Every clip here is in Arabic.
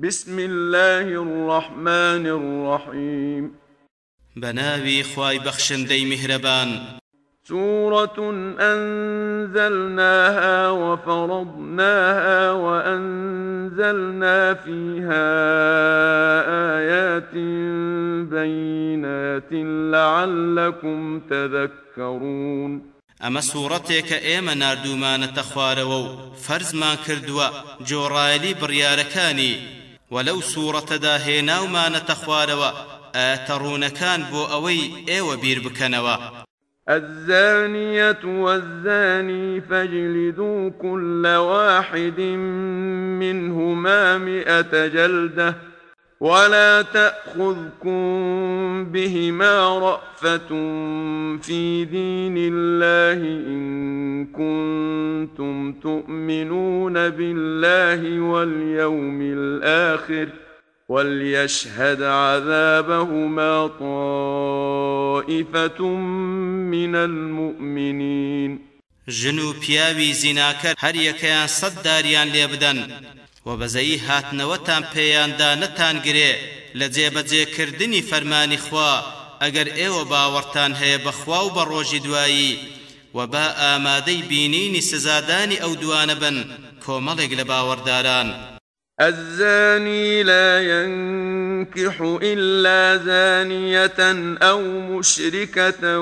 بسم الله الرحمن الرحيم. بناوي خواي بخشندي مهربان سورة أنزلناها وفرضناها وأنزلنا فيها آيات بينات لعلكم تذكرون. ئەمە سوورەتێکە ئێمە نردومانەتە خوارەوە و فەرزمان کردووە جۆڕایلی بڕیارەکانی وەلەو سوورەتەدا هێناومانەتە خوارەوە ئەتەڕوونەکان بۆ ئەوەی ئێوە بیر بکەنەوە الزانية والزاني فاجلدوا كل واحد منهما مئة جلدة. ولا تأخذكم بهما رأفة في دين الله إن كنتم تؤمنون بالله واليوم الآخر وليشهد عذابهما طائفة من المؤمنين. جنو بياوي زناكر هر يكيان صد داريان ليبدن و بەزەیی هاتنەوەتان پێیاندا نەتانگرێ لە جێبەجێکردنی فەرمانی خوا ئەگەر ئێوە باوەڕتان هەیە بەخوا و بە ڕۆژی دوایی. و با ئامادەی بینینی سزادانی ئەو دوانە بن کۆمەڵێک لە باوەڕداران. الزاني لا ينكح إلا زانية أو مشركة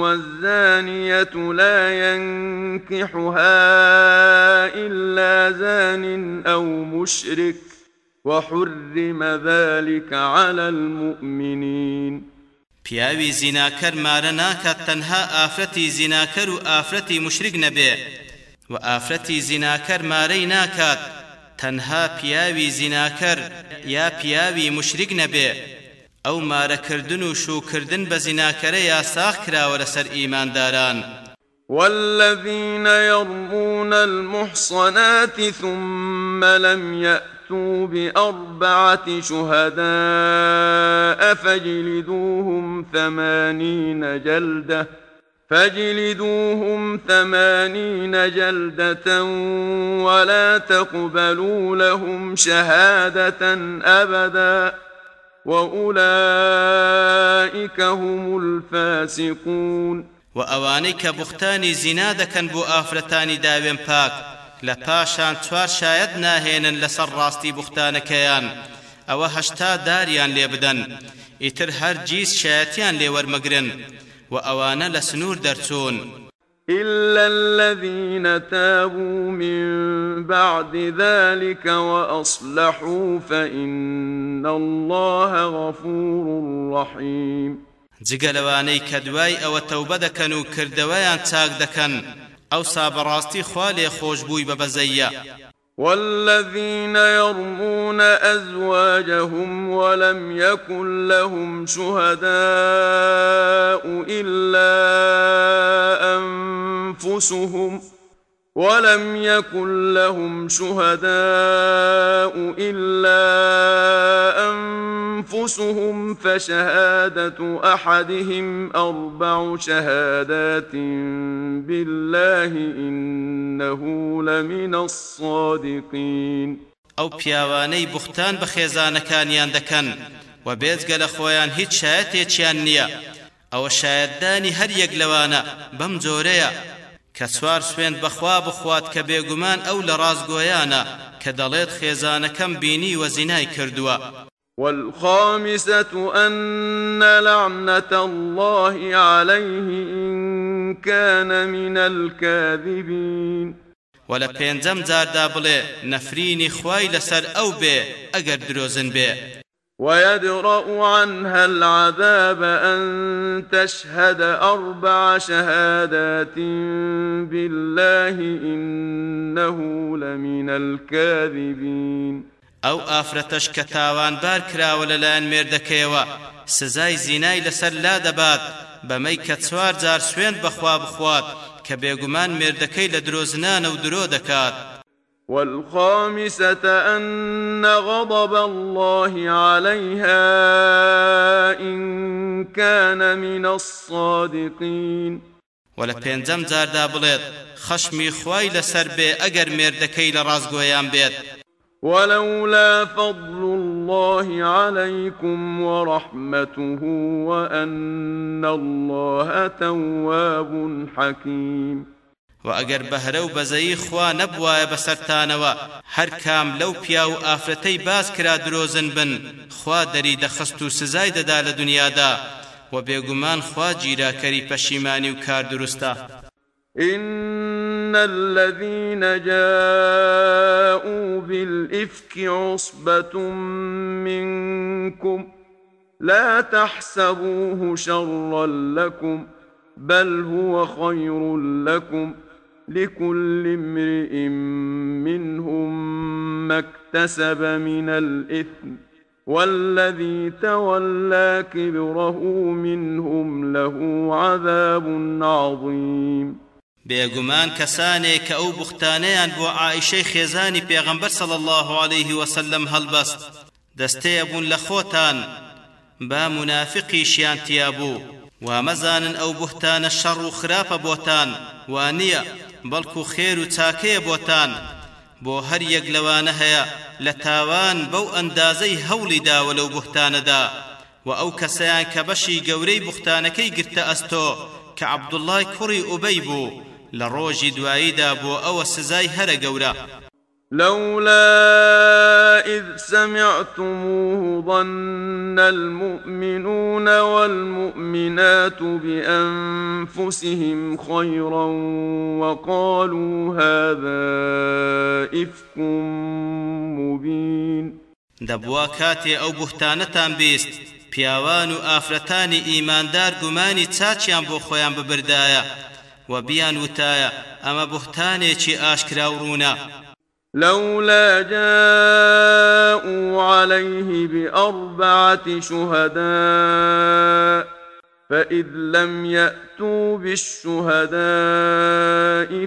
والزانية لا ينكحها إلا زان أو مشرك وحرم ذلك على المؤمنين. پیاوی زیناکەر مارە ناکات تەنها ئافرەتی زیناکەر و ئافرەتی مشرک نەبێ و ئافرەتی زیناکەر مارەی ناکات. تەنها پیاوی زیناکەر یا پیاوی مشرک نەبێ. ئەو مارەکردن و شوکردن بە زیناکەرە یاساخ کراوە لەسەر ئیمانداران. والذين يرمون المحصنات ثم لم يأتوا بأربعة شهداء فاجلدوهم ثمانين جلدةً فاجلدوهم ثمانين جلدة ولا تقبلوا لهم شهادة أبدا وأولئك هم الفاسقون. وأوانيك بختاني زنادكا بو آفرتاني داوين باك لپاشان چوار شاید ناهێنن لەسەر ڕاستی بوختانەکەیان ئەوە هەشتا داریان لێ بدەن ئیتر هەرگیز شایەتیان لێوەرمەگرن وأوان لسنور درسون. إلا الذين تابوا من بعد ذلك وأصلحوا فإن الله غفور رحيم. جگەلەوانەی کە دوای ئەوە تەوبە دەکەن و کردەوەیان چاک دەکەن ئەو سابەڕاستی خوا لێ خۆشببووی بە بەزەیە. والذين يرمون أزواجهم ولم يكن لهم شهداء إلا أنفسهم ولم يكن لهم شهداء إلا أنفسهم فشهادة أحدهم أربع شهادات بالله إنه لمن الصادقين. ئەو پیاوانەی بوختان بە خێزانەکانیان دەکەن و بێجگە لە خۆیان هیچ شایەتێکیان نییە. ئەوە شایەتدانی بەم جۆرەیە. کە سوار سوێن بەخوا بخوات کە بێگومان ئەو لە ڕازگۆیانە کە دەڵێت خێزانەکەم بینی وە زینای کردووە. والخامسة أن لعنة الله عليه إن كان من الكاذبين. ولا پێنجەم جاردا بڵێ نەفرینی خوای لەسەر ئەو بێ ئەگەر درۆزن بێ ويدرأ عنها العذاب أن تشهد أربع شهادات بالله إنه لمن الكاذبين. أو آفرتش كتاوان بار كراوە لەلایەن مێردەکەیەوە سزای زینای لەسەر لا دەبات بەمەی کە چوار جار سوێن بەخوا بخوات. کە بێگومان والخامسة أن غضب الله عليها إن كان من الصادقين. ولا پێنجەم جاردا بڵێت خەشمی خوای لەسەر بێ ئەگەر مێردەکەی لە ڕازگۆیان بێت. ولولا فضل الله عليكم ورحمته وأن الله تواب حكيم. و ئەگەر بەهرە و بەزەیی خوا نەبوایە بەسەرتانەوە هەر کام لەو پیا و ئافرەتەی باز کرا درۆزن بن خوا دەری دەخست و سزای دەدا لە دنیادا و بێگومان خوا گیراکەری پەشیمانی و کار دروستە. إن الذين جاءوا بالإفك عصبة منكم لا تحسبوه شرا لكم بل هو خير لكم. لكل امرئ منهم ما اكتسب من الإثم والذي تولى كبره منهم له عذاب عظيم. بێگومان کەسانێک کە ئەو بوختانەیان بۆ عائشەی خێزانی پێغەمبەر صلی الله عليه وسلم هەڵبەست. دەستەیە بوون لە خۆتان با منافقیشیان تیا بوو. وامەزانن ئەو بوختانە شەڕ و خراپە بۆتان وانییە؟ بەڵکو خێر و چاکەیە بۆتان. بۆ هەر یەک لەوانە هەیە لە تاوان بەو ئەندازەی هەوڵی داوە لەو بوختانەدا. و ئەو کەسەیان کە بەشی گەورەی بوختانەکەی گرتە ئەستۆ کە عەبدوڵای کوڕی ئوبەی بوو لە ڕۆژی دواییدا بۆ ئەوە سزای هەرە گەورە. لولا إذ سمعتموه ظن المؤمنون والمؤمنات بأنفسهم خيرا وقالوا هذا إفك مبين. دەبوا کاتێ ئەو بوختانەتان بیست پیاوان و ئافرەتانی ئیماندار گومانی چاچیان بۆ خۆیان ببردایە و بیان وتایە ئەمە ڕوونە لولا جاءوا عليه بأربعة شهداء فإذ لم يأتوا بالشهداء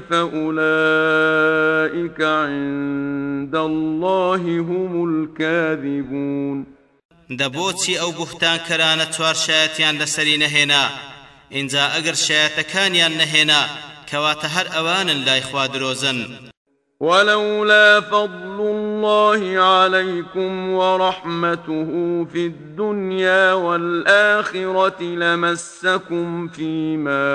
فأولئك عند الله هم الكاذبون. دەبۆچی ئەو بوختان کەرانە چوار شایەتیان لەسەری نەهێنا ئینجا ئەگەر شایەتەکانیان نەهێنا کەواتە هەر ئەوانن لای خوا درۆزن ولولا فضل الله عليكم ورحمته في الدنيا والآخرة لمسكم فيما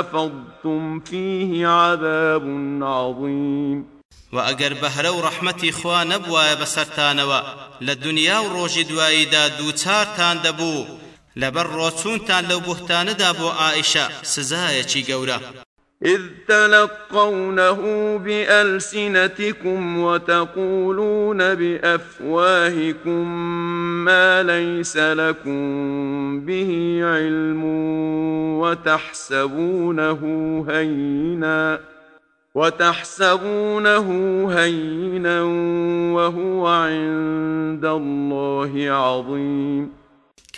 أفضتم فيه عذاب عظيم. وأجر بهرە و ڕەحمەتی خوا نەبوایە بەسەرتانەوە لە دنیا و ڕۆژی دواییدا دووچارتان دەبوو لەبەر ڕۆچوونتان لەو بوهتانەدا بۆ ئائیشە سزایەکی گەورە إذ تلقونه بألسنتكم وتقولون بأفواهكم ما ليس لكم به علم وتحسبونه هينا وتحسبونه هينا وهو عند الله عظيم.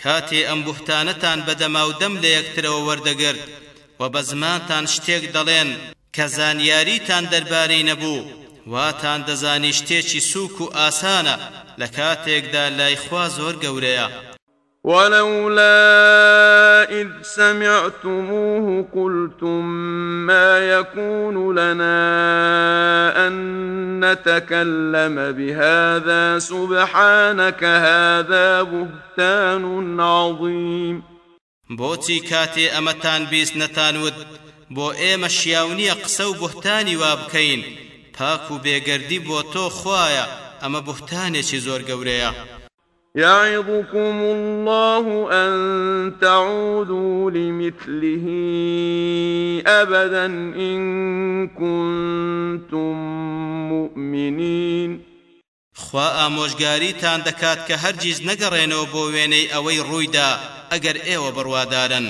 كاتي أم بهتانتان بدما ودم ليكتر ووردقرد و بە زمانتان شتێک دەڵێن کە زانیاریتان دەربارەی نەبوو واتان دەزانی شتێکی سووک و ئاسانە لە کاتێکدا لای خوا زۆر گەورەیە. ولولا إذ سمعتموه قلتم ما يكون لنا أن نتكلم بهذا سبحانك هذا بهتان عظيم. بۆچی کاتێ ئەمەتان بیست نەتانوت؟ بۆ ئێمە شیاونیە قسە و بوهتانی وا بکەین. پاک و بێگەردی بۆ تۆ خوایە ئەمە بوهتانێکی زۆر گەورەیە. يعظكم الله أن تعودوا لمثله أبدا إن كنتم مؤمنين خوا ئامۆژگاریتان دەکات کە هەرگیز نەگەڕێنەوە بۆ وێنەی ئەوەی ڕوویدا ئەگەر ئێوە بڕوادارن.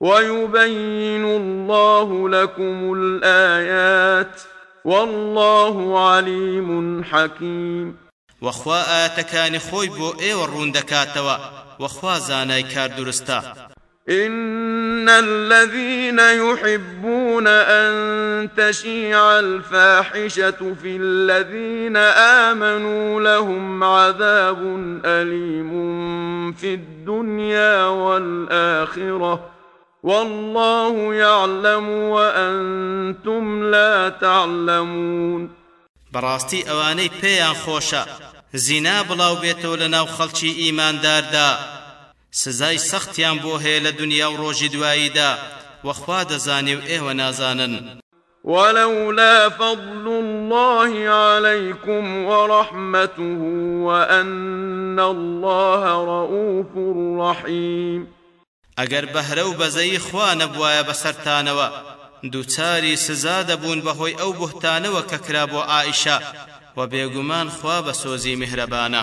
ويبين الله لكم الآيات والله عليم حكيم. وخوا آياتكان خوي بو ايو الرون دكاتوا وخوا زاناي كار درستا إن الذين يحبون أن تشيع الفاحشة في الذين آمنوا لهم عذاب أليم في الدنيا والآخرة والله يعلم وأنتم لا تعلمون. بەڕاستی ئەوانەی پێیان خۆشە. زینا بڵاو بێتەوە لە ناو خەڵکی ئیمانداردا. سزای سەختیان بۆ هەیە لە دنیا و ڕۆژی دواییدا وەخوا دەزانێ و ئێوە نازانن. ولولا فضل الله عليكم ورحمته وأن الله رؤوف رحيم. ئەگەر بەهرە و بەزەی خوا نەبوایە بەسەرتانەوە دووچاری سزا دەبوون بەهۆی ئەو بوهتانەوە کە کرا بۆ عائیشە و بێگومان خوا بە سۆزی میهرەبانە.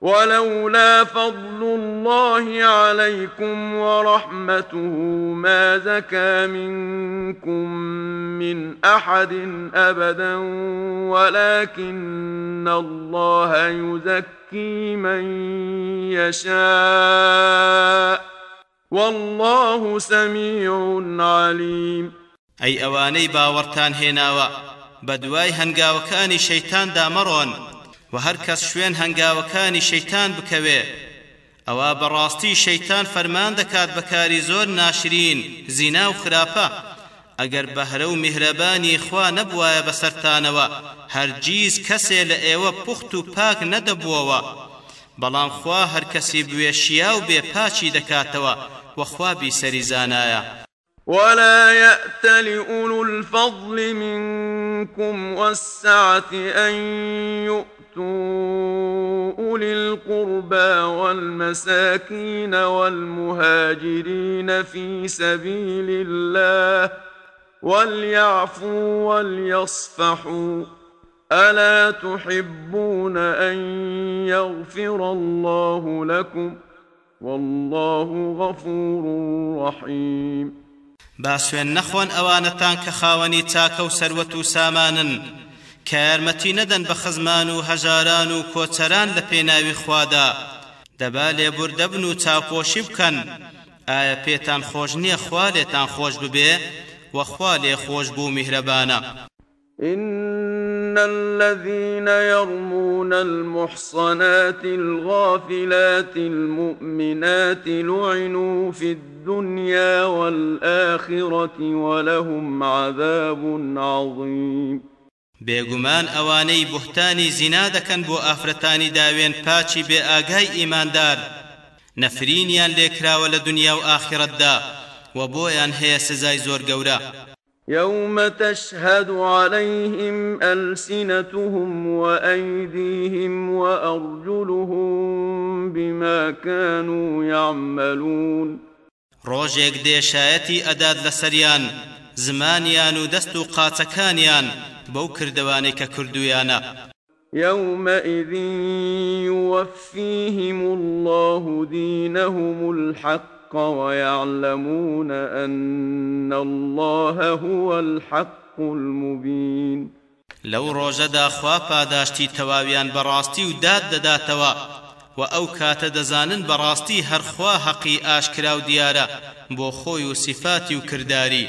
ولولا فضل الله عليكم ورحمته ما زكى منكم من أحد أبدا ولكن الله يزكي من يشاء. والله سميع عليم. أي أواني باورتان هێناوە بەدوای هەنگاوەکانی شەیتان دامەڕۆن و هەر کەس شوێن هەنگاوەکانی شەیتان بکەوێ. ئەوە بەڕاستی شەیتان فەرمان دەکات بەکاری زۆر ناشرین زینا و خراپە. ئەگەر بەهرە و میهرەبانی خوا نەبوایە بەسەرتانەوە هەرگیز کەسێ لە ئێوە پوخت و پاک نەدەبووەوە. بەڵام خوا هەر کەسی بوێشیا و بێپاچی دەکاتەوە وەخوا بیسەری زانایە. ولا يأت لأولو الفضل منكم والسعة أن يؤمنوا وآتوا أولي القربى والمساكين والمهاجرين في سبيل الله وليعفوا وليصفحوا ألا تحبون أن يغفر الله لكم والله غفور رحيم باسوێن نەخۆن ئەوانەتان کە خاوەنی چاکە و سامانن. کە یارمەتی نەدەن بە خزمان و هەژاران و کۆچەران لە خوادا. دەبا لێبوردەبن و چاوپۆشی بکەن. ئایا پێتان خۆش نییە خوا لێتان خۆش ببێ؟ وەخوا لێ خۆش بوو میهرەبانە. إن الذين يرمون المحصنات الغافلات المؤمنات لعنوا في الدنيا والآخرة ولهم عذاب عظيم. بێگومان ئەوانەی بوهتانی زینا دەکەن بۆ ئافرەتانی داوێن پاچی بێ ئاگای ئیماندار. نەفرینیان لێکراوە لە دنیا و ئاخرەتدا و بۆیان هەیە سزای زۆر گەورە. يوم تشهد عليهم ألسنتهم وأيديهم وأرجلهم بما كانوا يعملون ئەداد لەسەریان زمانیان و دەست و قاچەکانیان بەو کردوانەی کە کردویانە يومئذ يوفيهم الله دينهم الحق ويعلمون أن الله هو الحق المبين. لو روجدا خوا پاداشتی تواویان بەڕاستی و داد دەداتەوە و ئەو کاتە دەزانن بەڕاستی هەرخوا حەقی ئاشکرا و دیارە بۆ خۆی و سیفاتی و کردداری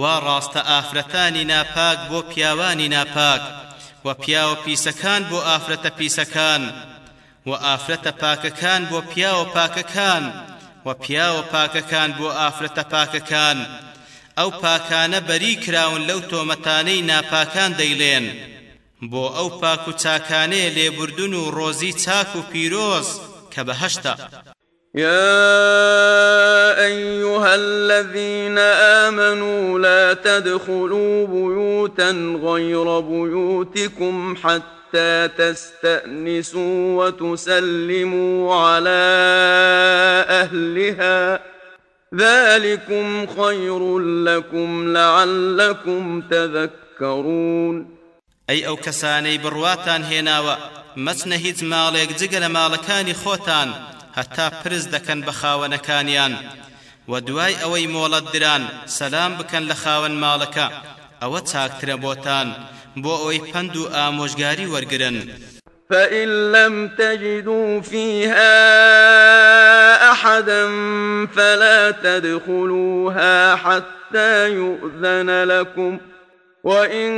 وا ڕاستە ئافرەتانی ناپاک بۆ پیاوانی ناپاک و پیاوە پیسەکان بۆ ئافرەتە پیسەکان و ئافرەتە پاکەکان بۆ پیاوە پاکەکان و پیاوە پاکەکان بۆ ئافرەتە پاکەکان. ئەو پاکانە بەری کراون لەو تۆمەتانەی ناپاکان دەیڵێن بۆ ئەو پاک و چاکانەیە لێبوردن و ڕۆزی چاک و پیرۆز کە بەهەشتە يا أيها الذين آمنوا لا تدخلوا بيوتا غير بيوتكم حتى تستأنسوا وتسلموا على أهلها. ذلكم خير لكم لعلكم تذكرون. أي أو كساني برواتان هێناوە مەچنە هیچ ماڵێک جگە لە ماڵەکانی خۆتان هەتا پرز دەکەن بە خاوەنەکانیان و دوای ئەوەی مۆڵەت دران سەلام بکەن لە خاوەن ماڵەکە. ئەوە چاکترە بۆتان بۆ ئەوەی پند و ئامۆژگاری وەرگرن. فإن لم تجدوا فيها أحدا فلا تدخلوها حتى يؤذن لكم وإن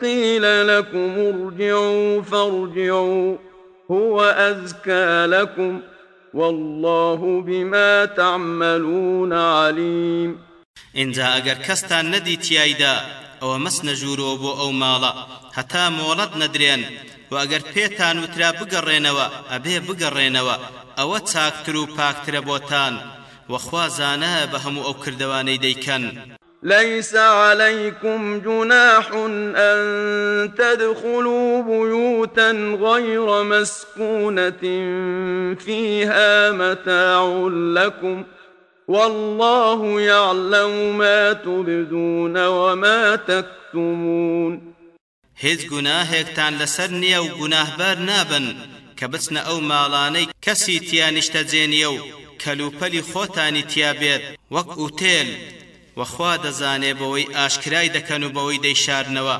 قيل لكم ارجعوا فارجعوا هو أزكى لكم والله بما تعملون عليم. اینجا ئەگەر کەستان نەدی تیایدا ئەوە مەس نەژوورەوە بۆ ئەو ماڵە. هەتا مۆڵەت نەدرێن و ئەگەر پێتان وترا بگەڕێنەوە ئەبێ بگەڕێنەوە ئەوە چاکتر و پاکترە بۆتان. وەخوا زانایە بە هەموو ئەو کردوانەی دەیکەن. ليس عليكم جناح أن تدخلوا بيوتا غير مسكونة فيها متاع لكم والله يعلم ما تبدون وما تكتمون. هیچ گوناهێکتان لەسەر نییە و گوناهبار نابن کە بچنە ئەو ماڵانەی کەسی تیانیشتەجێنیە و کەلوپەلی خۆتانی تیابێت وەک ئوتێل وەخوا دەزانێ بەوەی ئاشکرای دەکەن و بەوەی دەیشارنەوە.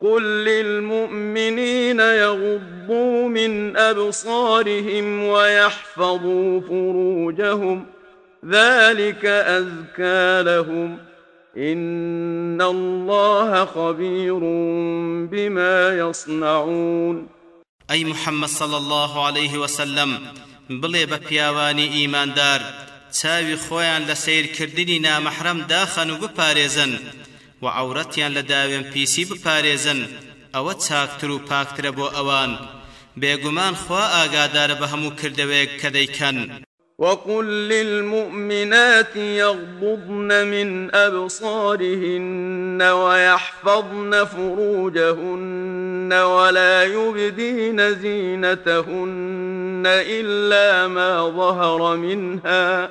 قل للمؤمنين يغضوا من أبصارهم ويحفظوا فروجهم ذلك أزكى لهم إن الله خبير بما يصنعون. أي محمد صلى الله عليه وسلم بڵێ بە پیاوانی ئیماندار چاوی خۆیان لە سیرکردنی نامەحرەم داخەن و بپارێزن و عورەتیان لە پیسی بپارێزن ئەوە چاکتر و پاکترە بۆ ئەوان. بێگومان خوا ئاگادارە بە هەموو کردەوەیەک کە دەیکەن. وقل للمؤمنات يغضضن من أبصارهن ويحفظن فروجهن ولا يبدين زينتهن إلا ما ظهر منها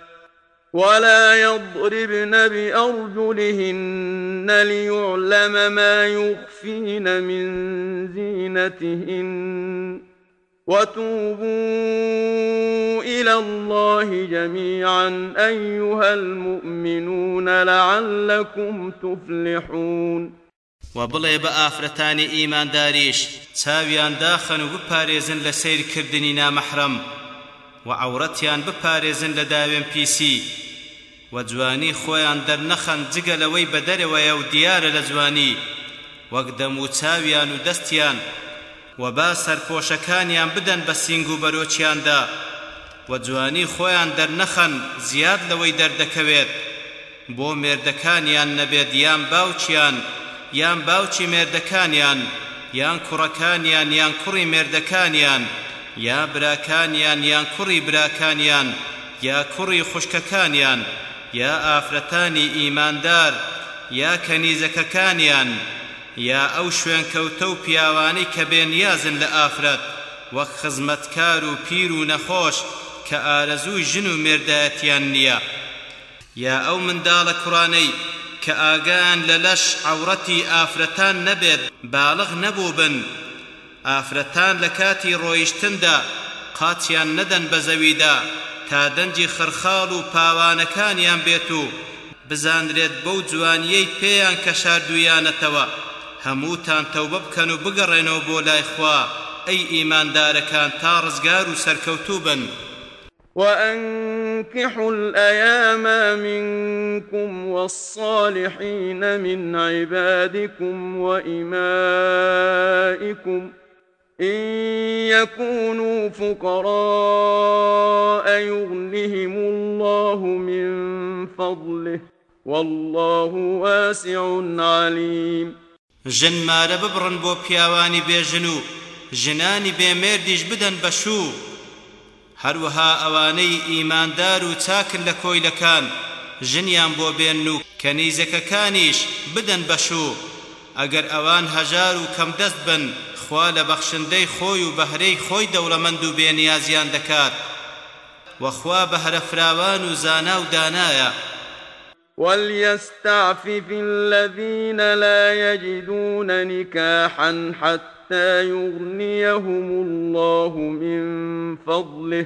ولا يضربن بأرجلهن ليعلم ما يخفين من زينتهن وتوبوا إلى الله جميعا أيها المؤمنون لعلكم تفلحون وبڵێ بە ئافرەتانی ئیمانداریش چاویان داخەن و بپارێزن لە سیرکردنی و عورەتیان بپارێزن لە داوێن پیسی. و جوانی خۆیان دەرنەخەن جگە لەوەی بە دەرەوەیە و دیارە لە جوانی. وەک دەم و چاویان و دەستیان و با سەرپۆشەکانیان بدەن بە سینگ و بەرۆچیاندا. و جوانی خۆیان دەرنەخەن زیاد لەوەی دەردەکەوێت. بۆ مێردەکانیان نەبێت یان باوچیان یان باوچی مێردەکانیان یان کوڕەکانیان یان کوڕی مێردەکانیان. یا براکانیان یان کوڕی براکانیان یا کوڕی خوشکەکانیان یا ئافرەتانی ئیماندار یا کەنیزەکەکانیان یا ئەو شوێن کەوتە و پیاوانی کە بێنیازن لە ئافرەت وەک خزمەتکار و پیر و نەخۆش کە ئارەزووی ژن و مێردایەتیان نییە. یا ئەو منداڵە کوڕانەی کە ئاگان لە لەش عەورەتی ئافرەتان نەبێت باڵغ نەبوو بن ئافرەتان لە کاتی ڕۆیشتندا قاچیان نەدەن بە زەویدا تا دەنجی خرخاڵ و پاوانەکانیان بێت و بزانرێت بەو جوانیەی پێیان کە شاردویانەتەوە هەمووتان تەوبە بکەن و بگەڕێنەوە بۆ لای خوا. ئەی ئیماندارەکان تا ڕزگار و سەرکەوتوو بن. وأنكحوا الأيام منكم والصالحين من عبادكم وإمائكم إن يكونوا فقراء يغنهم الله من فضله والله واسع عليم. ژن مارە ببڕن بۆ پیاوانی بێژن و ژنانی بێمێردیش بدەن بەشوو هەروەها ئەوانەی ئیماندار و چاکن لە کۆیلەکان ژنیان بۆ بێن و کەنیزەکەکانیش بدەن بەشوو ئەگەر ئەوان هەژار و کەم دەست بن خوا لە بەخشندەی خۆی و بەهرەی خۆی دەوڵەمەند و بێنیازیان دەکات. وەخوا بەهرە فراوان و زانا و دانایە. وليستعفف الذين لا يجدون نكاحا حتى يغنيهم الله من فضله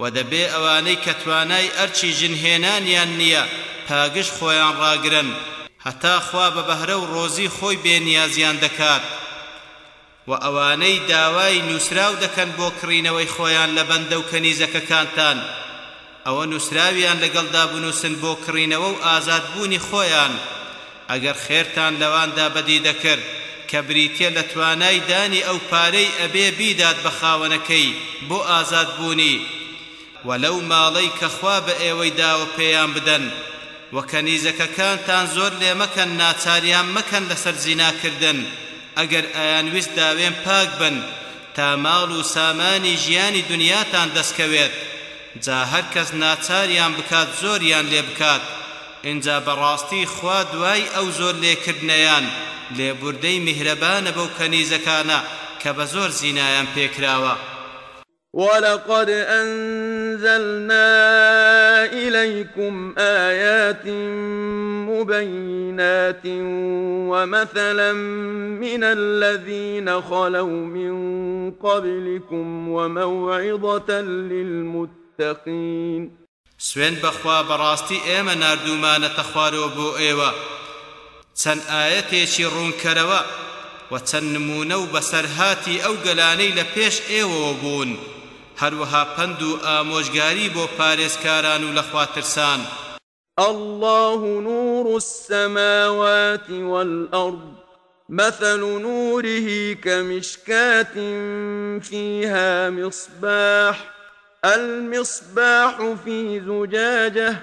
ودەبێ ئەوانەی کە توانای ئەرچی ژنهێنانیان نییە پاگش خۆیان ڕاگرن. هەتا خوا بە بەهرە و ڕۆزی خۆی بێنیازیان دەکات. و ئەوانەی داوای نووسراو دەکەن بۆ کڕینەوەی خۆیان لە بەندە و کەنیزەکەکانتان. ئەوە نووسراویان لەگەڵدا بنووسن بۆ کڕینەوە و ئازادبوونی خۆیان. ئەگەر خێرتان لەواندا بەدی دەکرد کە بریتێ لە توانای دانی ئەو پارەی ئەبێ بیدات بە خاوەنەکەی بۆ ئازادبوونی. وەلەو ماڵەی کە خوا بە ئێوەی داوە پێیان بدەن و کەنیزەکەکانتان زۆر لێ مەکەن ناچاریان مەکەن لەسەر زیناکردن. ئەگەر ئایان ویست داوێن پاک بن تا ماڵ و سامانی ژیانی دنیاتان دەستکەوێت. جا هەر کەس ناچاریان بکات زۆریان لێ بکات. اینجا بەڕاستی خوا دوای ئەو زۆر لێکردنەیان. لێبوردەی میهرەبانە بەو کەنیزەکانە کە بە زۆر زینایان پێکراوە. ولقد أنزلنا إليكم آيات مبينات ومثلا من الذين خلوا من قبلكم وموعظة للمتقين سوێن بەخوا بەڕاستی ئێمە نردومانەتە خوارەوە بۆ ئێوە. چەند ئاەتێکی ڕوونکەرەوە و چەند نمونە و بەسەرهاتی ئەو گەلانەی لە پێش ئێوەوە بوون. هەروەها پند و ئامۆژگاری بۆ پارێزکاران و لەخواترسان الله نور السماوات والأرض مثل نوره كمشكاة فيها مصباح المصباح في زجاجة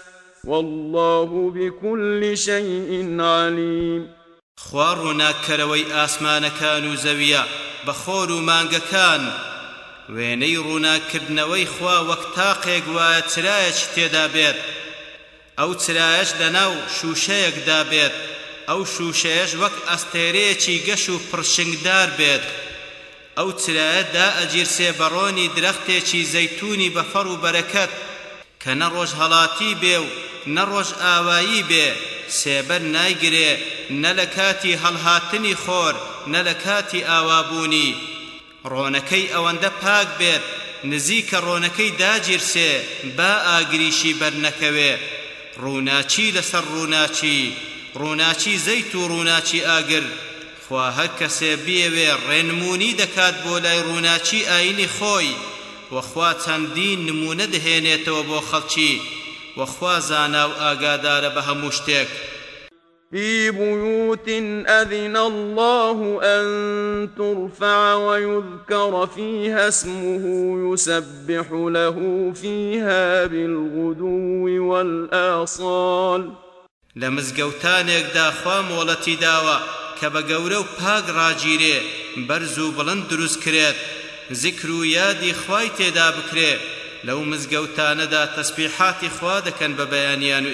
والله بكل شيء عليم. خوا ڕووناکەرەوەی ئاسمانەکان و زەویە بە خۆر و مانگەکان وێنەی ڕووناکردنەوەی خوا وەک تاقێک وایە چرایەک تێدا بێت. ئەو چرایەش لەناو شوشەیەکدا بێت ئەو شوشەیەش وەک ئەستێرەیەکی گەش و پڕشنگدار بێت. ئەو چرایە دا ئەگیرسێ بەڕۆنی درەختێکی زەیتونی بەفەڕ و بەرەکەت. کە نە ڕۆژ هەڵاتی بێ و نە ڕۆژ ئاوایی بێ سێبەر نایگرێ نە لە کاتی هەڵهاتنی خۆر نە لە کاتی ئاوابوونی. ڕۆنەکەی ئەوەندە پاک بێت نزیکە ڕۆنەکەی داگیرسێ با ئاگریشی بەرنەکەوێ ڕووناچی لەسەر ڕووناچی ڕووناچی زەیت و ڕووناچی ئاگر. خوا هەر کەسێ بێوێ ڕێنمونی دەکات بۆ لای ڕووناچی ئاینی خۆی. وەخوا چەندین نمونە دەهێنێتەوە بۆ خەڵکی وەخوا زانا و ئاگادارە بە هەموو شتێک. في بيوت أذن الله أن ترفع ويذكر فيها اسمه يسبح له فيها بالغدو والآصال. لمزگەوتانێکدا خوا مۆڵەتی داوە کە بە گەورە و پاک ڕاگیرێ بەرز و بڵند دروست کرێت. ذکر و یادی خوای تێدا بکرێ. لەو مزگەوتانەدا تەسبیحاتی خوا دەکەن بە بەیانیان و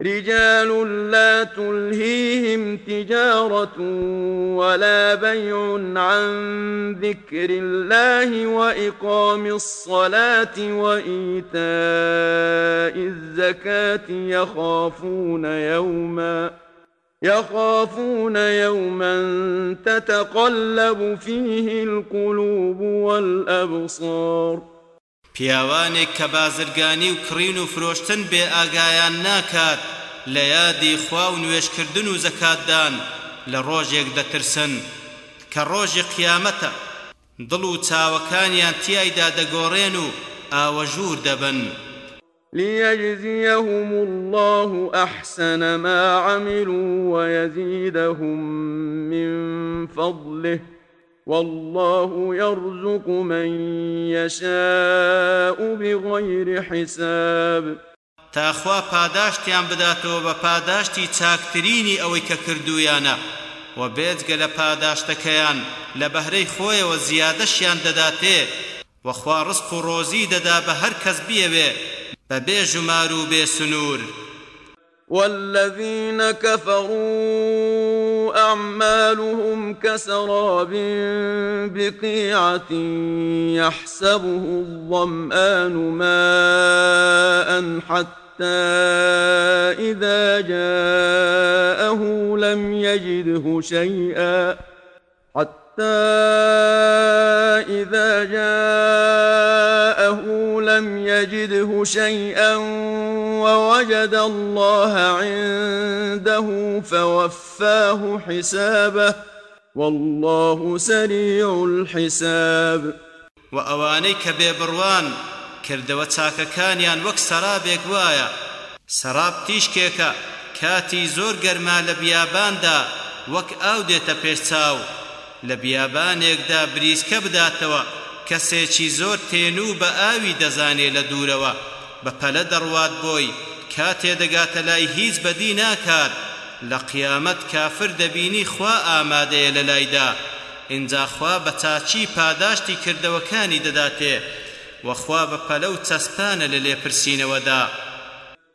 رجال لا تلهيهم تجارة ولا بيع عن ذكر الله وإقام الصلاة وإيتاء الزكاة يخافون يوما يخافون يوما تتقلب فيه القلوب والأبصار. پیاوانێک کە بازرگانی و کڕین و فرۆشتن بێ ئاگایان ناکات لە یادی خوا و نوێشکردن و زەکاتدان لە ڕۆژێک دەترسن. کە ڕۆژی قیامەتە دڵ و چاوەکانیان تیایدا دەگۆڕێن و ئاوەژوور دەبن. ليجزيهم الله أحسن ما عملوا ويزيدهم من فضله والله يرزق من يشاء بغير حساب. تاخوا پاداشتیان بداتەوە بە پاداشتی چاکترینی ئەوەی کە کردویانە و بێجگە لە پاداشتەکەیان لە بەهرەی خۆیەوە زیادەشیان دەداتێ وەخوا ڕسق و ڕۆزی دەدا بە هەر کەس بیەوێ. و بێسنوور والذين كفروا أعمالهم كسراب بقيعة يحسبه الظمآن ماء حتى إذا جاءه لم يجده شيئا حتى إذا جاءه لم يجده شيئا ووجد الله عنده فوفاه حسابه. والله سريع الحساب. وأوانيك ببروان کردەوە چاکەکانیان وەک سەرابێک وایە سەراب تیشکێکە کاتی زۆر گەرما لە بیاباندا وەک ئاو دێتە لە بیابانێکدا بریسکە بداتەوە کەسێکی زۆر تێنوو بە ئاوی دەزانێ لە دوورەوە. بە پەلە دەڕوات بۆی کاتێ دەگاتە لای هیچ بەدی ناکات. لە قیامەت کافر دەبینی خوا ئامادەیە لە لایدا. ئینجا خوا بە چاچی پاداشتی کردەوەکانی دەداتێ. وەخوا بە پەلە و چەسپانە لە لێپرسینەوەدا.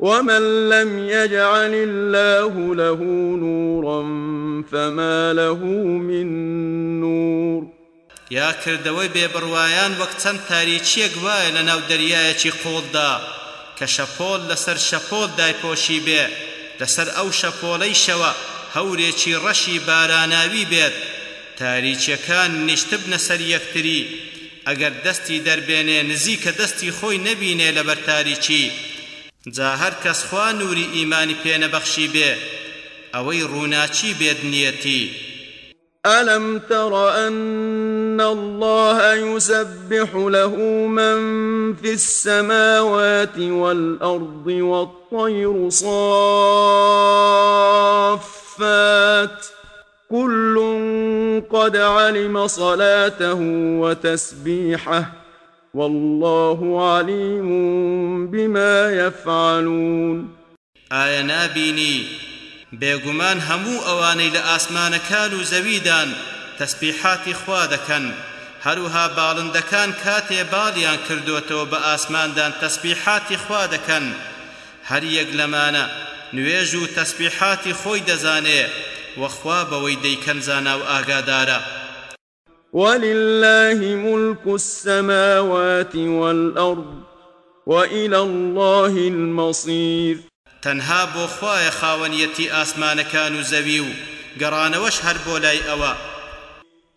ومن لم يجعل الله له نورا فما له من نور یا کردەوەی بێبڕوایان وەک چەند تاریچیەک وایە لە ناو دەریایەکی قوڵدا کە شەپۆل لەسەر شەپۆل دایپۆشی بێ لەسەر ئەو شەپۆلەی شەوە هەورێکی ڕەشی باراناوی بێت. تاریچیەکان نیشتبنە سەر یەکتری ئەگەر دەستی دەربێنێ نزیکە دەستی خۆی نەبینێ لەبەر تاریچی. جا هەر کەس خوا نووری ئیمانی بێ. ئەوەی ڕووناچی بێت نیەتی ألم تر أن الله يسبح له من في السماوات والأرض والطير صافات. كل قد علم صلاته وتسبيحه. والله عليم بما يفعلون. آية نابيني بێگومان هەموو ئەوانەی لە ئاسمانەکان و زەویدان تەسبیحاتی خوا دەکەن؟ هەروها باڵندەکان کاتێ باڵیان کردوتەوە بە ئاسماندان تەسبیحاتی خوا دەکەن. هەر یەک لەمانە نوێژ و تەسبیحاتی خۆی دەزانێ وەخوا بەوەی دەیکەن زانا و ئاگادارە. ولله ملك السماوات والأرض وإلى الله المصير. تەنها بۆ خوایە خاوەنیەتی ئاسمانەکان و زەوی و گەڕانەوەش هەر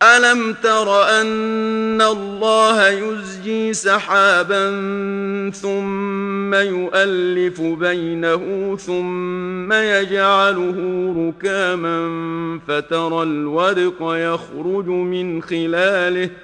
ألم تر أن الله يزجي سحابا ثم يؤلف بينه ثم يجعله ركاما فترى الودق يخرج من خلاله ۖ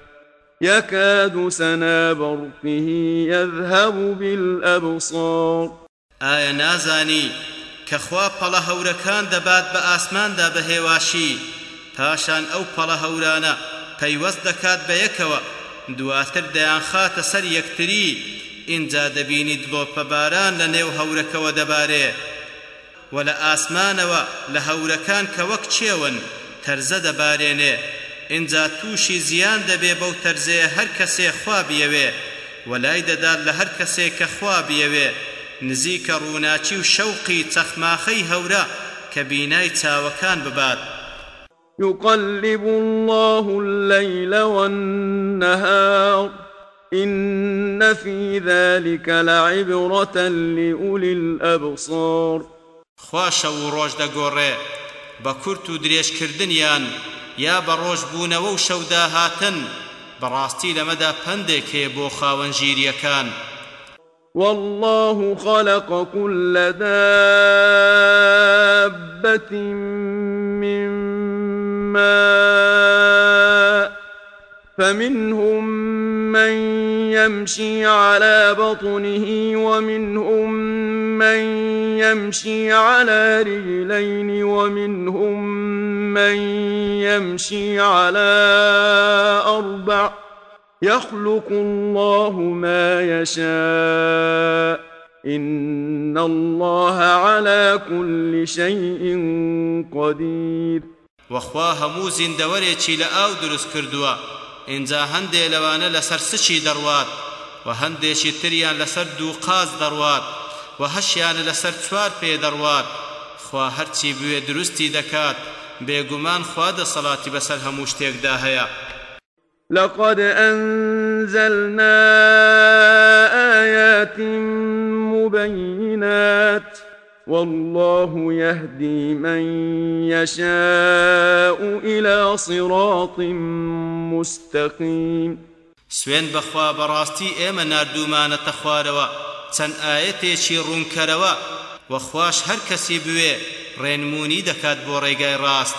يكاد سنا برقه يذهب بالأبصار. ئایا نازانی کە خوا پەڵە هەورەکان دەبات بە ئاسماندا بە هێواشی پاشان ئەو پەڵە هەورانە پەیوەست دەکات بە یەکەوە. دواتر دەیان خاتە سەر یەکتری ئینجا دەبینی دڵۆپە باران لە نێو هەورەکەوە دەبارێ. و لە ئاسمانەوە لە هەورەکان کە وەک چێون تەرزە دەبارێنێ. ئینجا تووشی زیان دەبێ بەو تەرزەیە هەر کەسێ خوا بیەوێ وەلای دەدات لە هەر کەسێ کە خوا بیەوێ. نزیکە ڕووناچی و شەوقی چەخماخەی هەورە کە بینای چاوەکان ببات. يقلب الله الليل والنهار إن في ذلك لعبرة لأولي الأبصار. خواشە و ڕۆژ دەگۆڕێ بە کورت و درێژکردنیان یا بە ڕۆژبوونەوە و شەودا هاتن بەڕاستی لەمەدا پندێک هەیە بۆ خاوەنگیریەکان والله خلق كل دابة من ماء فمنهم من يمشي على بطنه ومنهم من يمشي على رجلين ومنهم من يمشي على أربع يخلق الله ما يشاء إن الله على كل شيء قدير. وەخوا هەموو زیندەوەرێکی لە ئاو دروست کردووە. ئینجا هەندێ لەوانە لەسەر سچی دەڕوات و هەندێکی تریان لەسەر دوو قاز دەڕوات و هەشیانە لەسەر چوار پێ دەڕوات خوا هەرچی بوێ دروستی دەکات بێگومان خوا دەسەڵاتی بەسەر هەموو شتێکدا هەیە لقد أنزلنا آيات مبينات والله يهدي من يشاء إلى صراط مستقيم. سوێن بەخوا بەڕاستی ئێمە نردومانەتە خوارەوە چەند ئاەتێکی ڕوونکەرەوە وەخواش هەر کەسی بوێ. ڕێنمونی دەکات بۆ ڕێگای ڕاست.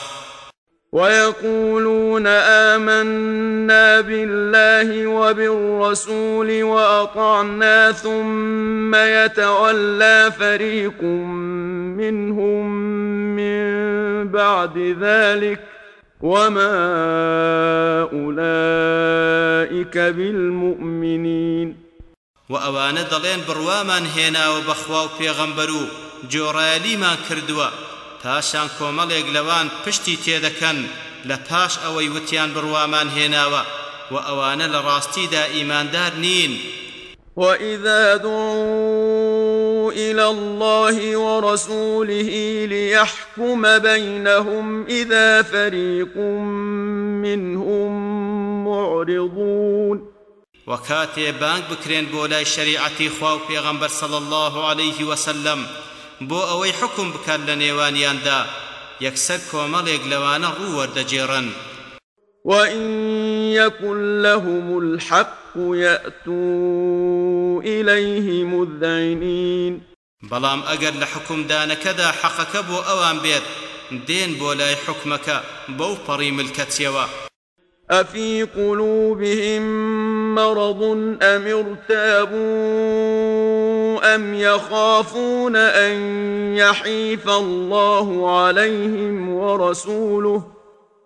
ويقولون آمنا بالله وبالرسول وأطعنا ثم يتولى فريق منهم من بعد ذلك وما أولئك بالمؤمنين. وأوان دلين بروامان هنا وبخوا وبيغمبرو جۆڕایەلیمان کردووە پاشان کۆمەڵێک لەوان پشتی تێدەکەن لە پاش ئەوەی وتیان بڕوامان هێناوە و ئەوانە لە ڕاستیدا ئیماندار نین. وإذا دعوا إلى الله ورسوله ليحكم بينهم إذا فريق منهم معرضون. وكاتي بانك بكرين بولاي شريعتي خواو پیغمبر صلى الله عليه وسلم بو اوي حكم بكار لنيوانيان دا يكسر كوماليك لوانا رو وردجيرن وإن يكن لهم الحق يأتوا إليه مذعنين بەڵام ئەگەر لە حکومدانەکەدا حەقەکە بۆ ئەوان بێت دێن بۆ لای حکمەکە بەو پەڕی ملکەتیەوە. أفي قلوبهم مرض أم ارتابوا أم يخافون أن يحيف الله عليهم ورسوله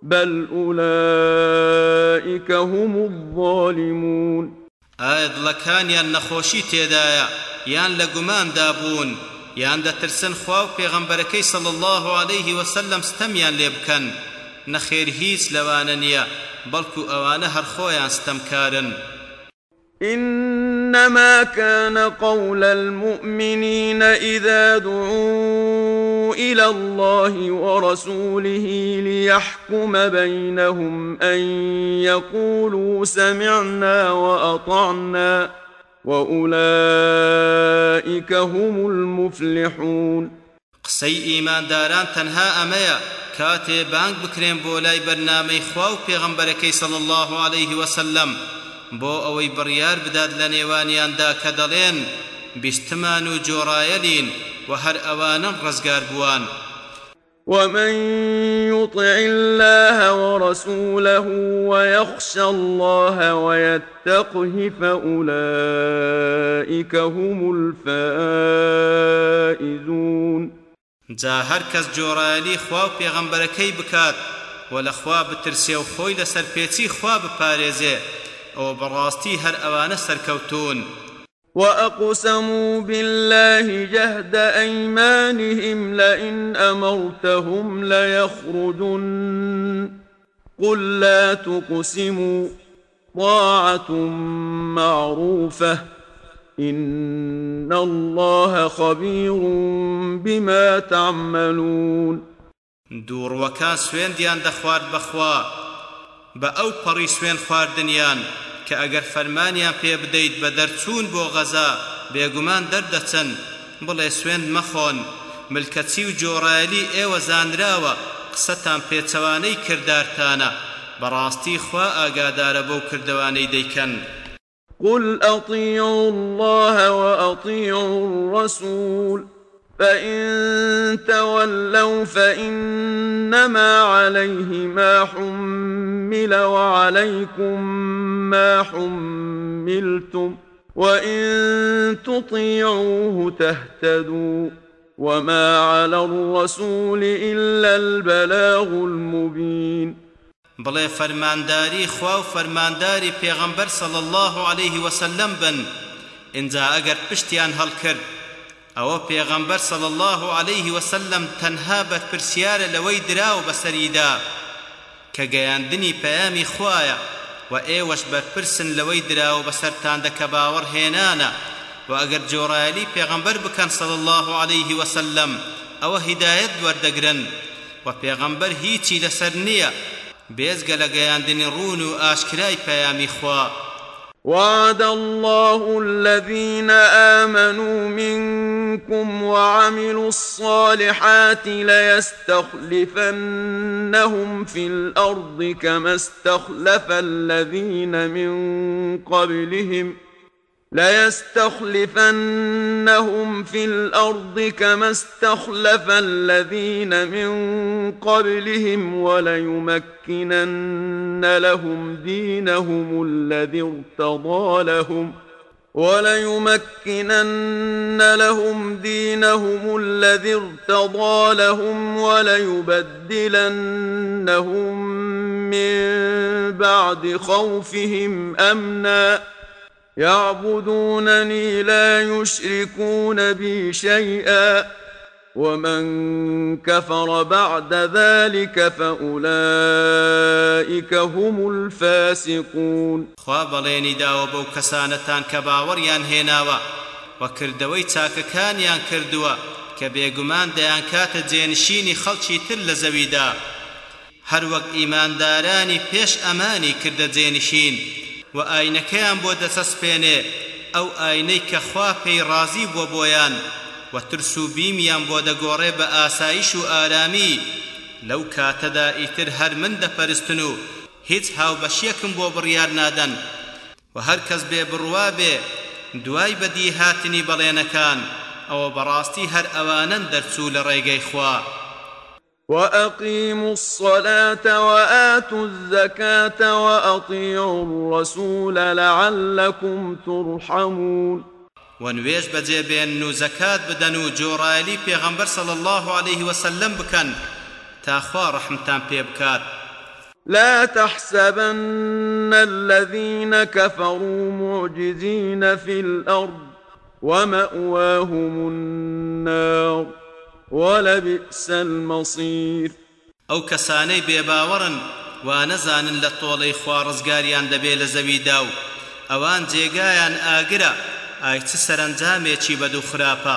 بل أولئك هم الظالمون. ئایا دڵەکانیان نەخۆشی تێدایە یان لە گوماندا بوون یان دەترسن خوا و پێغەمبەرەکەی سەڵ الله عليه وسلم ستەمیان لێ بکەن نەخێر هیچ لەوانە نییە بەڵکو ئەوانە هەر خۆیان ستەمکارن إنما كان قول المؤمنين إذا دعوا إلى الله ورسوله ليحكم بينهم أن يقولوا سمعنا وأطعنا وأولئك هم المفلحون. قسەی ئیمانداران تەنها ئەمەیە. کاتێ بانگ بکرێن بۆ لای بەرنامەی خوا و صلی الله عليه وسلم. بۆ ئەوەی بڕیار بدات لە نێوانیاندا کە دەڵێن بیستمان و جۆڕایەلین و هەر ئەوانە ڕزگار بووان. ومن يطع الله ورسوله ويخشى الله ويتقه فأولئك هم الفائزون. جا هەر کەس جۆڕایەلی خوا و پێغەمبەرەکەی بکات و لە خوا بترسێ و خۆی لەسەر پێچی خوا بپارێزێ. ئەوە بەڕاستی هەر ئەوانە سەرکەوتون وأقسموا بالله جهد أيمانهم لئن أمرتهم ليخرجن. قل لا تقسموا طاعة معروفة إن الله خبير بما تعملون. دوور وەکان سوێندیان دەخوارد بەخوا. بە ئەو پەڕی سوێن خواردنیان کە ئەگەر فەرمانیان پێ بدەیت بە دەرچوون بۆ غەزا بێگومان دەردەچەن بڵێ سوێند مەخۆن. ملکەچی و جۆڕایەلی ئێوە زانراوە قسەتان پێچەوانەی کردارتانە. بەڕاستی خوا ئاگادارە بەو کردوانەی دەیکەن. قل أطيعوا الله وأطيعوا الرسول. فإن تولوا فإنما عليه ما حمل وعليكم ما حملتم وإن تطيعوه تهتدوا وما على الرسول إلا البلاغ المبين بڵێ فەرمانداری خوا و فەرمانداری پێغەمبەر صلى الله عليه وسلم بن ئینجا ئەگەر پشتیان هەڵکرد ئەوە پێغەمبەر صل الله عليه وسلم تەنها بەرپرسیارە لەوەی دراو بەسەریدا کە گەیاندنی پەیامی خوایە و ئێوەش بەرپرسن لەوەی دراو بەسەرتاندا کە باوەڕ هێنانە و ئەگەر جۆڕایەلی پێغەمبەر بکەن صل الله عليه وسلم ئەوە هیدایەت وەردەگرن و پێغەمبەر هیچی لەسەر نییە. بێزگە لە گەیاندنی ڕون و ئاشکرای پەیامی خوا. وعد الله الذين آمنوا منكم وعملوا الصالحات ليستخلفنهم في الأرض كما استخلف الذين من قبلهم ۖ ليستخلفنهم في الأرض كما استخلف الذين من قبلهم وليمكنن لهم دينهم الذي ارتضى لهم وليمكنن لهم دينهم الذي ارتضى لهم وليبدلنهم من بعد خوفهم أمناً يعبدونني لا يشركون بي شيئا ومن كفر بعد ذلك فأولئك هم الفاسقون. خوا بليني داو بو كسانتان كباوريان هيناوا وكردوي تاككانيان كردوا كبيغمان ديان كات جينشيني خلشي تل زويدا هر وقت إيمان داراني پیش أماني كرد جينشين و ئاینەکەیان بۆ دەسەسپێنێ ئەو ئاینەی کە خوا پێی ڕازی بۆ بۆیان و ترس و بیمیان بۆ دەگۆڕێ بە ئاسایش و ئارامی. لەو کاتەدا ئیتر هەر من دەپەرستن و هیچ هاوبەشیەکم بۆ بڕیار نادەن و هەر کەس بێ بڕوا بێ دوای بەدی هاتنی بەڵێنەکان ئەوە بەڕاستی هەر ئەوانن دەرچوو لە ڕێگەی خوا. وأقيموا الصلاة وآتوا الزكاة وأطيعوا الرسول لعلكم ترحمون. ونوێژ بەجێ بێن و زەکات بدەن و جۆڕایلی پێغەمبەر صلی الله عليه وسلم بکەن تاخوا ڕحمتان پێ بکات لا تحسبن الذين كفروا معجزين في الأرض ومأواهم النار. ولبئس المصير. ئەو کەسانەی بێباوەڕن و نەزانن لە تۆڵەی خوا ڕزگاریان دەبێ لە زەویدا و ئەوان جێگایان ئاگرە ئای چ سەرنجامێکی بەد و خراپە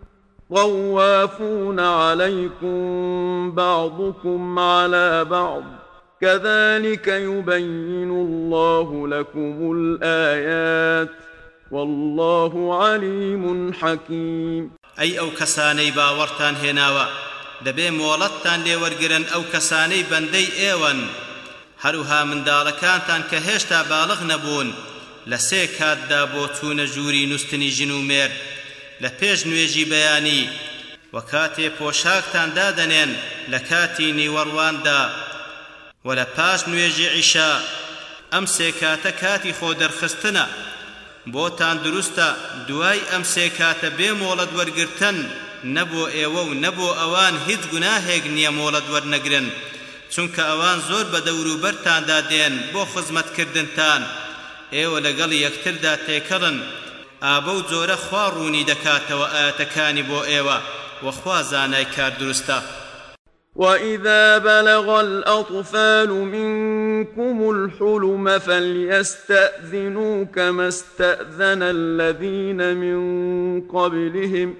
طوافون عليكم بعضكم على بعض كذلك يبين الله لكم الآيات والله عليم حكيم أي أو كساني باورتان هناوا دەبێ مۆڵەتتان لێوەرگرن ئەو کەسانەی بەندەی ئێوەن هەروها منداڵەکانتان کە هێشتا باڵغ نەبوون لە سێ کاتدا بۆ چوونە ژووری نوستنی ژن و مێرد لە پێش نوێژی بەیانی. و کاتێ پۆشاکتان دادەنێن لە کاتی نیوەڕواندا و لە پاش نوێژی عیشا. ئەم سێ کاتە کاتی خۆ دەرخستنە. بۆتان دروستە دوای ئەم سێ کاتە بێ مۆڵەت وەرگرتن نەبوو ئێوە و نەبوو ئەوان هیچ گوناهێک نییە مۆڵەت وەرنەگرن. چونکە ئەوان زۆر بە دەوروبەرتاندا دێن بۆ خزمەتکردنتان. ئێوە لەگەڵ یەکتردا تێکەڵن. ئابە و جۆرە خوا ڕوونی دەکاتەوە ئاەتەکانی بۆ ئێوە وەخوا زانای کار دروستە. وإذا بلغ الأطفال منكم الحلم فليستأذنوا كما استأذن الذين من قبلهم.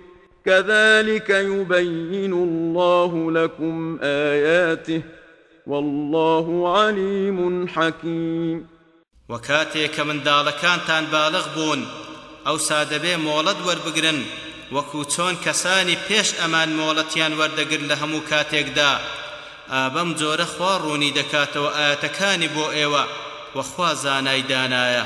كذلك يبين الله لكم آياته والله عليم حكيم. وكاتيك من دالكان بالغ بون ئەو سادەبێ مۆڵەت وەربگرن وەکو چۆن کەسانی پێش ئەمان مۆڵەتیان وەردەگر لە هەموو کاتێکدا. ئابەم جۆرە خوا ڕوونی دەکاتەوە ئاەتەکانی بۆ ئێوە وەخوا زانای دانایە.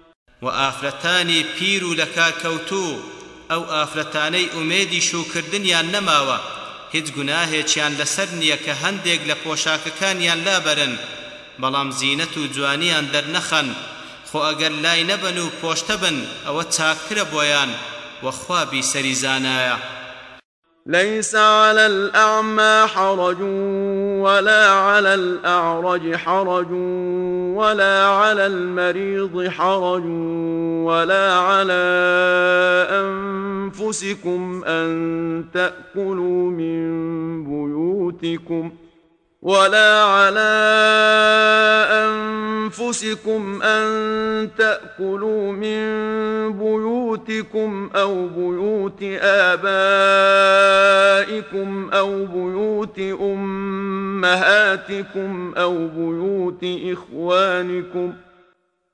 و ئافرەتانی پیر و لە کارکەوتوو ئەو ئافرەتانەی ئومێدی شوکردنیان نەماوە هیچ گوناهێکیان لەسەر نییە کە هەندێک لە پۆشاکەکانیان لابەرن بەڵام زیینەت و جوانیان دەرنەخەن. خۆ ئەگەر لای نەبن و پۆشتە بن ئەوە چاکترە بۆیان وەخوا بیسەری زانایە ليس على الأعمى حرج ولا على الأعرج حرج. ولا على المريض حرج ولا على أنفسكم أن تأكلوا من بيوتكم ۖ ولا على أنفسكم أن تأكلوا من بيوتكم أو بيوت آبائكم أو بيوت أمهاتكم أو بيوت إخوانكم ۖ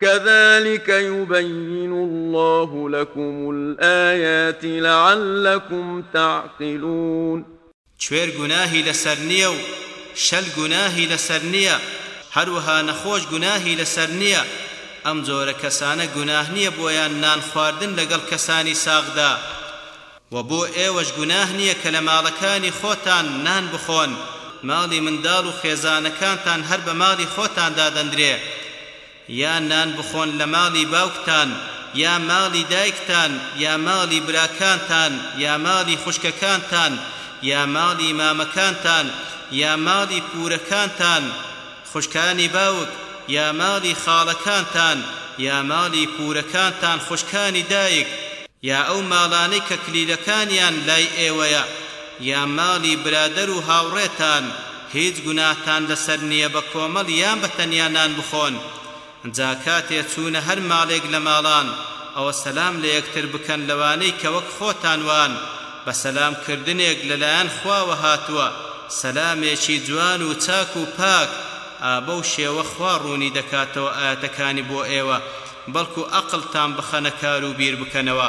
كذلك يبين الله لكم الآيات لعلكم تعقلون. چوێر گوناهی لەسەر نییە و شەل گوناهی لەسەر نییە هەروەها نەخۆش گوناهی لەسەر نییە. ئەم نان خواردن لەگەڵ کەسانی ساغدا. و بۆ ئێوەش گوناه نییە کە خۆتان نان بخۆن. ماڵی منداڵ و خێزانەکانتان هەر بە ماڵی خۆتان دادەندرێ. یا نان بخۆن لە ماڵی باوکتان یا ماڵی دایکتان یا ماڵی براکانتان یا ماڵی خوشکەکانتان یا ماڵی مامەکانتان یا ماڵی پورەکانتان خوشکانی باوک یا ماڵی خاڵەکانتان یا ماڵی پورەکانتان خوشکانی دایک یا ئەو ماڵانەی کە کلیلەکانیان لای ئێوەیە یا ماڵی برادەر و هاوڕێتان هیچ گوناهتان لەسەر نییە بە کۆمەڵ یان بە تەنیانان بخۆن. جا کاتێ چوونە هەر ماڵێک لە ماڵان. ئەوە سەسلام لە یەکتر بکەن لەوانەی کە وەک خۆتانوان. بە سەلامکردنێک لەلایەن خواوە هاتووە. سەلامێکی جوان و چاک و پاک. ئابە و شێوە خوا ڕوونی دەکاتەوە ئاەتەکانی بۆ ئێوە. بەڵکو ئەقلتان بخەنە کار و بیر بکەنەوە.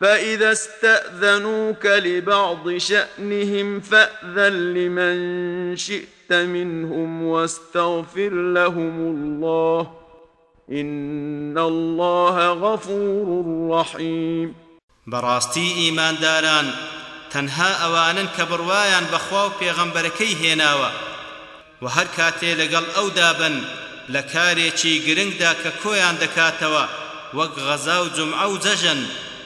فإذا استأذنوك لبعض شأنهم فأذن لمن شئت منهم واستغفر لهم الله. إن الله غفور رحيم. براستي إيمان داران تەنها ئەوانن کە بڕوایان بەخوا و پێغەمبەرەکەی هێناوە و هەر کاتێ لەگەڵ ئەودا بن لە کارێکی گرنگدا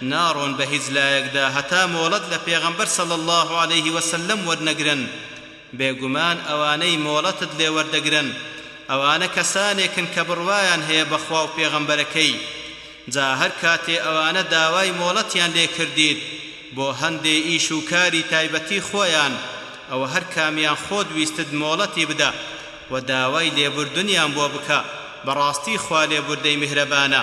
ناڕۆن بە هیچ لایەکدا هەتا مۆڵەت لە پێغەمبەر صەڵ الله عليه وسلم وەرنەگرن بێگومان ئەوانەی مۆڵەتت لێ وەردەگرن. ئەوانە کەسانێکن کە بڕوایان هەیە بەخوا و پێغەمبەرەکەی جا هەر کاتێ ئەوانە داوای مۆڵەتیان لێ کردید بۆ هەندێ ئیش و کاری تایبەتی خۆیان ئەوە هەر کامیان خۆت ویستت مۆڵەتی بدە و داوای لێبوردنیان بۆ بکە. بەڕاستی خوا لێبوردەی میهرەبانە.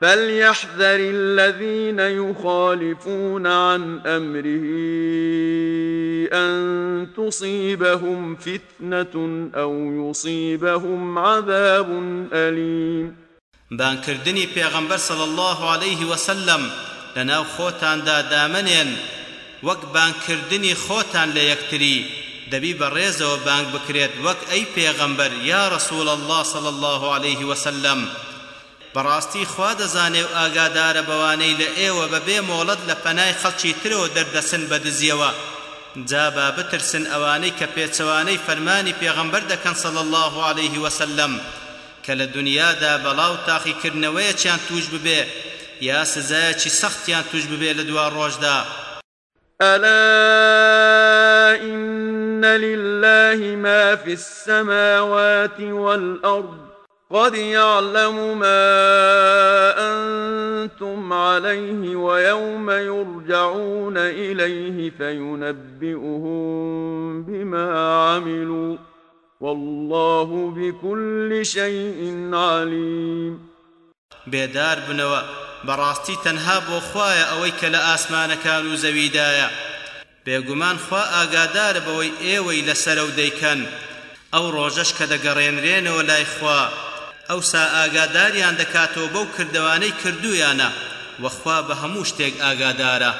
فليحذر الذين يخالفون عن امره ان تصيبهم فتنه أو يصيبهم عذاب اليم. بانکردنی پێغەمبەر صلی الله عليه وسلم لەناو خۆتاندا دامنێن وەک بانکردنی خۆتان لە یەکتری دەبی بەڕێزەوە بانگ بکرێت وەک ئەی پێغەمبەر یا رسول الله صلی الله عليه وسلم بەڕاستی خوا دەزانێ و ئاگادارە بەوانەی لە ئێوە بەبێ مۆڵەت لە پەنای خەڵکی ترەوە دەردەسن بە دزیەوە جا با بترسن ئەوانەی کە پێچەوانەی فەرمانی پێغەمبەر دەکەن صلی الله عليه وسلم کە لە دنیادا بەڵاو تاقیکردنەوەیەکیان توش ببێ یا سزایەکی سەختیان توش ببێ لە دوا ڕۆژدا. ألا إن لله ما في السماوات والأرض قد يعلم ما أنت عليه ويوم يرجعون إليه فينبئهم بما عملوا والله بكل شيء عليم. بێدار بنەوە بەڕاستی تەنها بۆ خوایە ئەوەی کە لە ئاسمانەکان و زەویدایە. خوا ئاگادارە بەوەی ئێوەی لەسەرە و دەیکەن. ئەو ڕۆژەش کە دەگەڕێنرێنەوە لای ئەوسا ئاگاداریان دەکاتەوە بەو کردوانەی کردویانە وەخوا بە هەموو شتێک ئاگادارە.